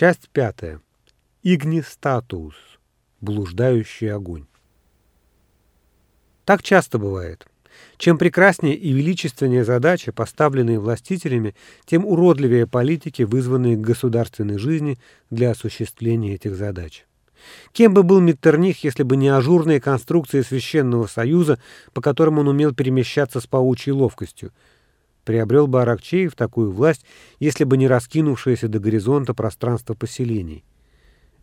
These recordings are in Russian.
Часть пятая. Игни статус. Блуждающий огонь. Так часто бывает. Чем прекраснее и величественнее задачи, поставленные властителями, тем уродливее политики, вызванные к государственной жизни для осуществления этих задач. Кем бы был Миттерних, если бы не ажурные конструкции Священного Союза, по которым он умел перемещаться с паучьей ловкостью? Приобрел бы Аракчеев такую власть, если бы не раскинувшееся до горизонта пространство поселений.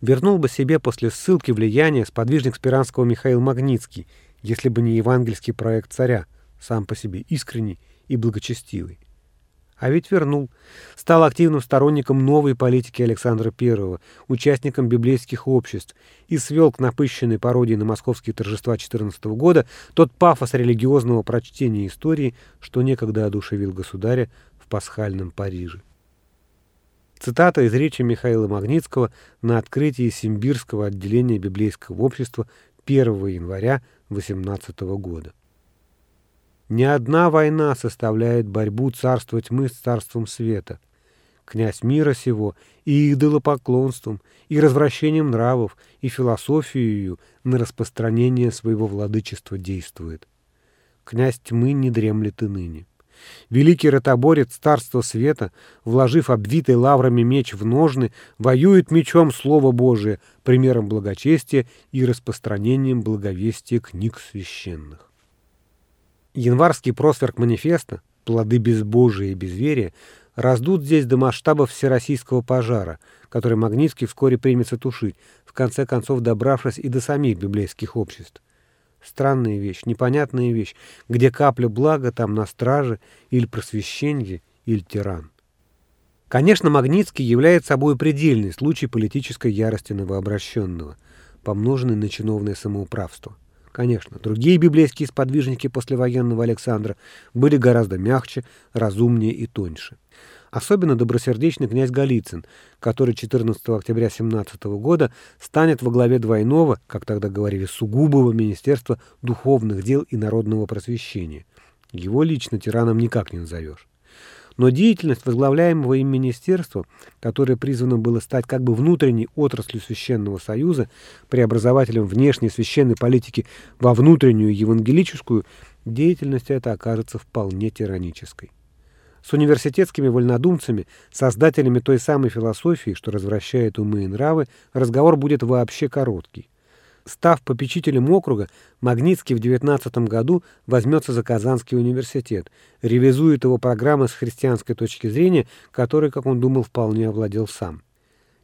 Вернул бы себе после ссылки влияние сподвижник Спиранского Михаил Магнитский, если бы не евангельский проект царя, сам по себе искренний и благочестивый. А ведь вернул. Стал активным сторонником новой политики Александра I, участником библейских обществ и свел к напыщенной пародии на московские торжества 14 года тот пафос религиозного прочтения истории, что некогда одушевил государя в пасхальном Париже. Цитата из речи Михаила Магнитского на открытии Симбирского отделения библейского общества 1 января 18 года. Не одна война составляет борьбу царства тьмы с царством света. Князь мира сего и идолопоклонством, и развращением нравов, и философией на распространение своего владычества действует. Князь тьмы не дремлет и ныне. Великий ротоборец царства света, вложив обвитый лаврами меч в ножны, воюет мечом Слова Божие, примером благочестия и распространением благовестия книг священных. Январский просверк манифеста «Плоды безбожия и безверия» раздут здесь до масштабов всероссийского пожара, который Магнитский вскоре примется тушить, в конце концов добравшись и до самих библейских обществ. Странная вещь, непонятная вещь, где капля блага, там на страже, или просвещенье, или тиран. Конечно, Магнитский является собой предельный случай политической ярости новообращенного, помноженный на чиновное самоуправство. Конечно, другие библейские сподвижники послевоенного Александра были гораздо мягче, разумнее и тоньше. Особенно добросердечный князь Голицын, который 14 октября 17 года станет во главе двойного, как тогда говорили, сугубого Министерства духовных дел и народного просвещения. Его лично тираном никак не назовешь. Но деятельность возглавляемого им министерства, которое призвано было стать как бы внутренней отраслью Священного Союза, преобразователем внешней священной политики во внутреннюю евангелическую, деятельность эта окажется вполне тиранической. С университетскими вольнодумцами, создателями той самой философии, что развращает умы и нравы, разговор будет вообще короткий. Став попечителем округа, Магнитский в 19 году возьмется за Казанский университет, ревизует его программы с христианской точки зрения, которой, как он думал, вполне овладел сам.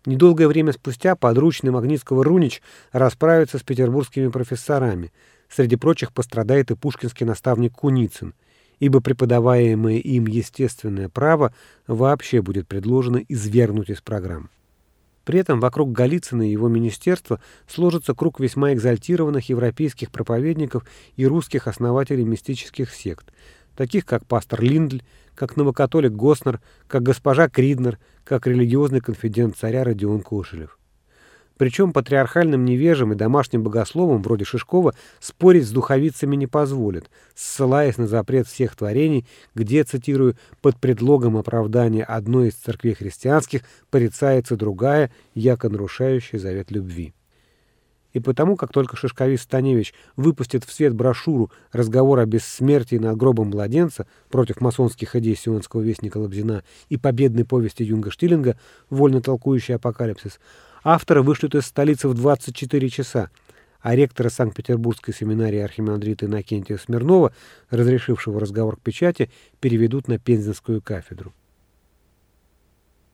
Недолгое время спустя подручный Магнитского Рунич расправится с петербургскими профессорами. Среди прочих пострадает и пушкинский наставник Куницын, ибо преподаваемое им естественное право вообще будет предложено извергнуть из программ. При этом вокруг Голицына и его министерства сложится круг весьма экзальтированных европейских проповедников и русских основателей мистических сект, таких как пастор Линдль, как новокатолик Госнер, как госпожа Криднер, как религиозный конфидент царя Родион Кошелев. Причем патриархальным невежам и домашним богословам, вроде Шишкова, спорить с духовицами не позволят, ссылаясь на запрет всех творений, где, цитирую, «под предлогом оправдания одной из церквей христианских порицается другая, яко нарушающая завет любви». И потому, как только Шишковист Станевич выпустит в свет брошюру «Разговор о бессмертии над гробом младенца» против масонских идей сионского вестника Лобзина и победной повести Юнга Штиллинга «Вольно толкующий апокалипсис», Автора вышлют из столицы в 24 часа, а ректора Санкт-Петербургской семинарии архимандрита Иннокентия Смирнова, разрешившего разговор к печати, переведут на Пензенскую кафедру.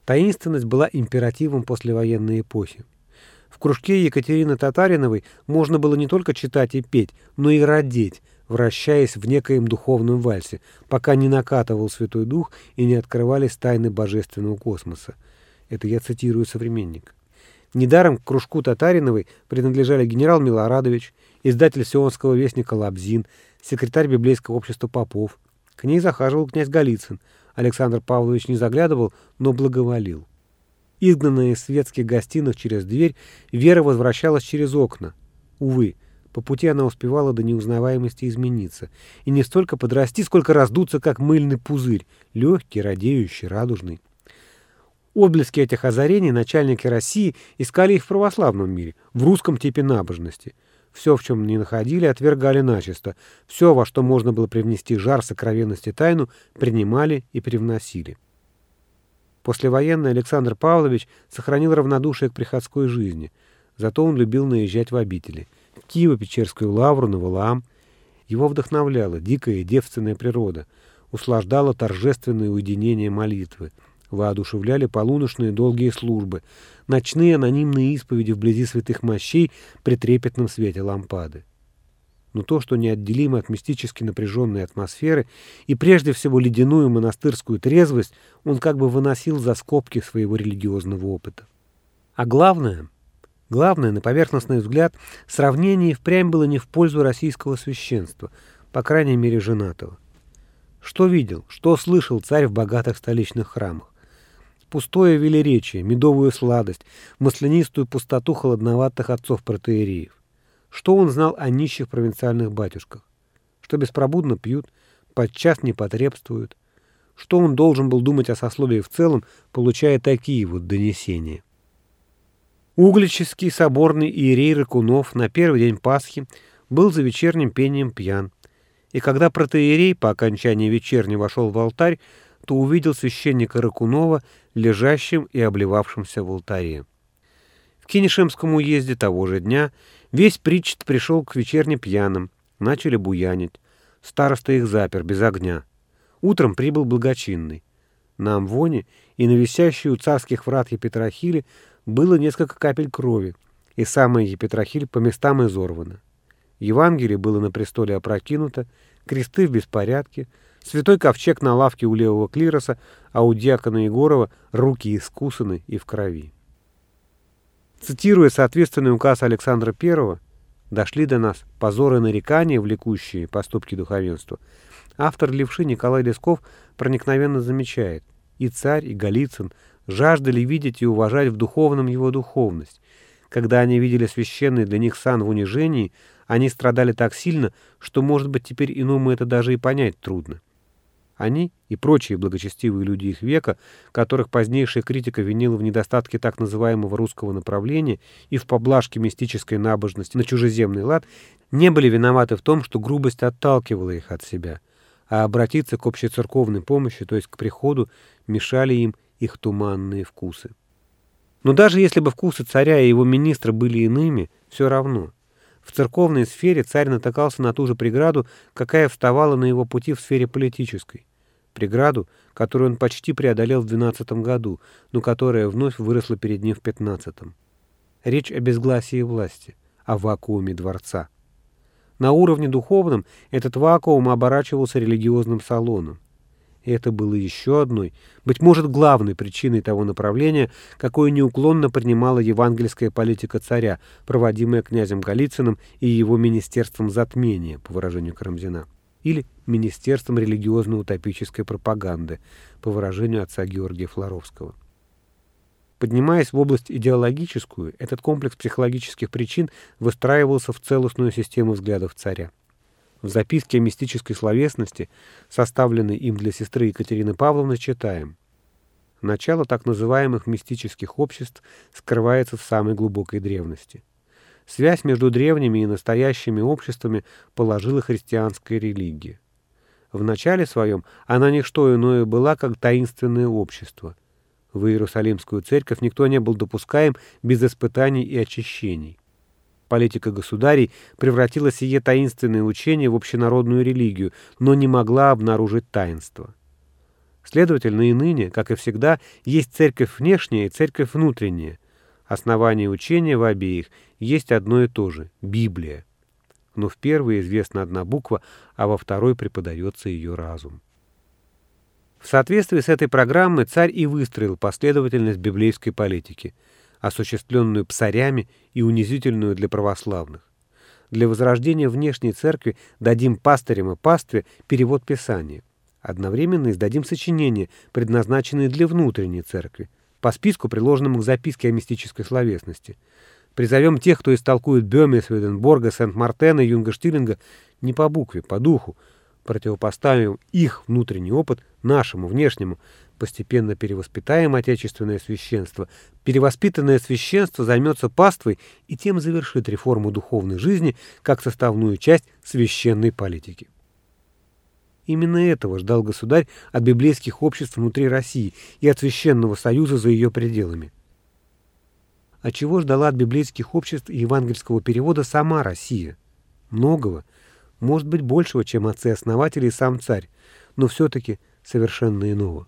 Таинственность была императивом послевоенной эпохи. В кружке Екатерины Татариновой можно было не только читать и петь, но и родить, вращаясь в некоем духовном вальсе, пока не накатывал Святой Дух и не открывались тайны божественного космоса. Это я цитирую современник. Недаром к кружку Татариновой принадлежали генерал Милорадович, издатель Сионского вестника Лабзин, секретарь библейского общества Попов. К ней захаживал князь Голицын. Александр Павлович не заглядывал, но благоволил. Изгнанная из светских гостиных через дверь, Вера возвращалась через окна. Увы, по пути она успевала до неузнаваемости измениться. И не столько подрасти, сколько раздуться, как мыльный пузырь, легкий, радеющий, радужный. Отблески этих озарений начальники России искали и в православном мире, в русском типе набожности. Все, в чем не находили, отвергали начисто. Все, во что можно было привнести жар, сокровенности тайну, принимали и привносили. Послевоенный Александр Павлович сохранил равнодушие к приходской жизни. Зато он любил наезжать в обители. Киево-Печерскую лавру, на Валаам. Его вдохновляла дикая девственная природа, услаждала торжественное уединение молитвы — воодушевляли полуночные долгие службы, ночные анонимные исповеди вблизи святых мощей при трепетном свете лампады. Но то, что неотделимо от мистически напряженной атмосферы и прежде всего ледяную монастырскую трезвость, он как бы выносил за скобки своего религиозного опыта. А главное, главное, на поверхностный взгляд, сравнение впрямь было не в пользу российского священства, по крайней мере женатого. Что видел, что слышал царь в богатых столичных храмах? Пустое велеречие, медовую сладость, маслянистую пустоту холодноватых отцов-протеереев. Что он знал о нищих провинциальных батюшках? Что беспробудно пьют, подчас не потребствуют? Что он должен был думать о сословии в целом, получая такие вот донесения? Углический соборный иерей Рыкунов на первый день Пасхи был за вечерним пением пьян. И когда протеерей по окончании вечерни вошел в алтарь, то увидел священника Ракунова, лежащим и обливавшимся в алтаре. В Кинешемском уезде того же дня весь причт пришел к вечерне пьяным, начали буянить. Староста их запер, без огня. Утром прибыл благочинный. На Амвоне и на висящей у царских врат Епетрахиле было несколько капель крови, и самая Епетрахиль по местам изорвана. Евангелие было на престоле опрокинуто, кресты в беспорядке, Святой ковчег на лавке у левого клироса, а у диакона Егорова руки искусаны и в крови. Цитируя соответственный указ Александра I, дошли до нас позоры и нарекания, влекущие поступки духовенства, автор левши Николай Лесков проникновенно замечает, и царь, и Голицын жаждали видеть и уважать в духовном его духовность. Когда они видели священный для них сан в унижении, они страдали так сильно, что, может быть, теперь иному это даже и понять трудно. Они и прочие благочестивые люди их века, которых позднейшая критика винила в недостатке так называемого русского направления и в поблажке мистической набожности на чужеземный лад, не были виноваты в том, что грубость отталкивала их от себя, а обратиться к общецерковной помощи, то есть к приходу, мешали им их туманные вкусы. Но даже если бы вкусы царя и его министра были иными, все равно – в церковной сфере царь натыкался на ту же преграду, какая вставала на его пути в сфере политической. Преграду, которую он почти преодолел в 12 году, но которая вновь выросла перед ним в 15 -м. Речь о безгласии власти, о вакууме дворца. На уровне духовном этот вакуум оборачивался религиозным салоном. И это было еще одной, быть может, главной причиной того направления, какое неуклонно принимала евангельская политика царя, проводимая князем Голицыным и его министерством затмения, по выражению Карамзина, или министерством религиозно-утопической пропаганды, по выражению отца Георгия Флоровского. Поднимаясь в область идеологическую, этот комплекс психологических причин выстраивался в целостную систему взглядов царя. В записке о мистической словесности, составленной им для сестры Екатерины Павловны, читаем «Начало так называемых мистических обществ скрывается в самой глубокой древности. Связь между древними и настоящими обществами положила христианская религия. В начале своем она не что иное была, как таинственное общество. В Иерусалимскую церковь никто не был допускаем без испытаний и очищений. Политика государей превратила сие таинственное учение в общенародную религию, но не могла обнаружить таинство. Следовательно, и ныне, как и всегда, есть церковь внешняя и церковь внутренняя. Основание учения в обеих есть одно и то же — Библия. Но в первой известна одна буква, а во второй преподается ее разум. В соответствии с этой программой царь и выстроил последовательность библейской политики — осуществленную псарями и унизительную для православных. Для возрождения внешней церкви дадим пастырям и пастве перевод Писания. Одновременно издадим сочинения, предназначенные для внутренней церкви, по списку, приложенному к записке о мистической словесности. Призовем тех, кто истолкует Бёме, Сведенборга, Сент-Мартена, Юнга-Штиллинга не по букве, по духу, противопоставим их внутренний опыт нашему внешнему, постепенно перевоспитаем отечественное священство, перевоспитанное священство займется паствой и тем завершит реформу духовной жизни как составную часть священной политики. Именно этого ждал государь от библейских обществ внутри России и от Священного Союза за ее пределами. А чего ждала от библейских обществ и евангельского перевода сама Россия? Многого, может быть большего, чем отцы-основатели и сам царь, но все-таки совершенно иного.